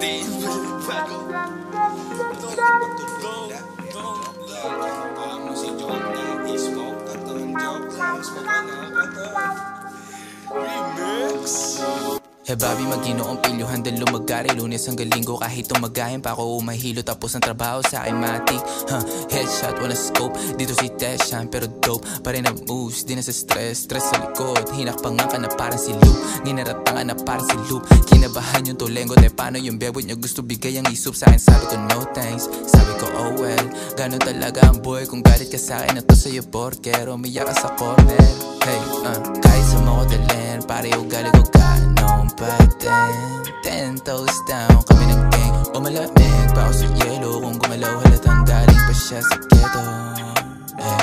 things with. Eh babi maginoong pilyo handang lumagari. Lunes hanggang linggo kahit tumagahin pa ako umahilo Tapos ang trabaho sa akin matik huh, Headshot wala scope. Dito si Teshan pero dope Pa rin ang moves. Di na sa stress Stress sa likod. Hinakpangan ka na parang si Luke. Ninaratangan na parang si Luke. Kinabahan yung tulengo De paano yung bebot niya? Gusto bigay ang isup sa akin. Sabi ko no thanks. Sabi ko oh well. Ganon talaga ang boy Kung galit ka sa akin. Na to sa'yo porkero Umiyak ka sa corner. Hey uh, kahit sa mga dalhin Pare ugali ko ganon pa din. Ten toes down kami ng gang. O malamig pa ako sa yelo Kung gumalaw halatang galing pa siya sa ghetto. Eh.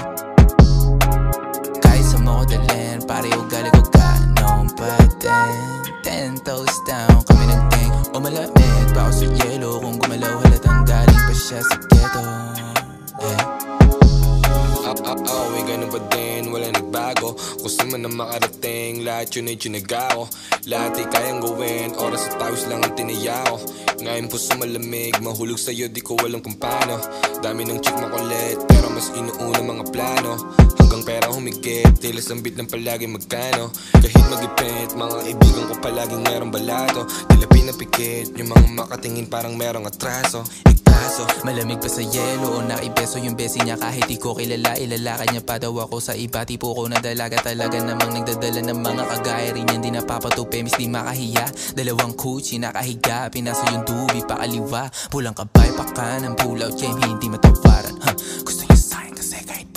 Kahit sa mga dalhin Pare ugali ko ganon pa din. Ten toes down kami ng gang. O malamig pa ako sa yelo Kung gumalaw halatang galing pa siya sa ghetto. Eh. Ah, ah, ah, we ganun pa din, wala nagbago Gusto mo na makarating, lahat yun ay tsinagaw. Lahat ay kayang gawin, oras at tawis lang ang tinayaw. Ngayon po sa malamig, mahulog sa'yo di ko alam kung paano. Dami ng chick makulit, pero mas inuuna mga plano Hanggang pera humigit, tila sambit ng palagi magkano? Kahit magipit, mga ibigan ko palaging merong balato. Tila pinapikit, yung mga makatingin parang merong atraso. Ikaso, Malamig pa sa yelo o naibeso yung besi niya. Kahit di ko kilala Ilalakad niya pa daw ako sa iba. Tipo ko na dalaga Talaga namang nagdadala ng mga kagaya rin yan. Di napapatupi, mis di makahiya. Dalawang kuchi nakahiga, pinasa yung dubi pakaliwa. Pulang kabay pa kanan, pull out game hindi matawaran. Huh. Gusto niya sa'kin kasi kahit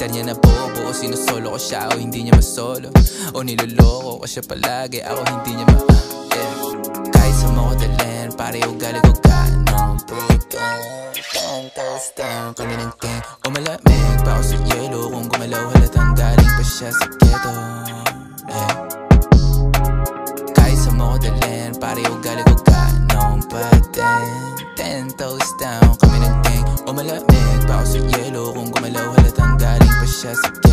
Mister niya na bobo o sinusolo ko siya o hindi niya masolo. O niloloko ko siya palagi ako hindi niya ma... Yeah. Kahit sa mga dalhin, pare ugali ko ganon Ten toes down kami ng gang O malamig pa ako sa yelo Kung gumalaw halatang galing pa siya sa ghetto Eh Kahit sa mga dalhin, pare ugali ko ganon pa din Ten toes down kami ng gang O malamig pa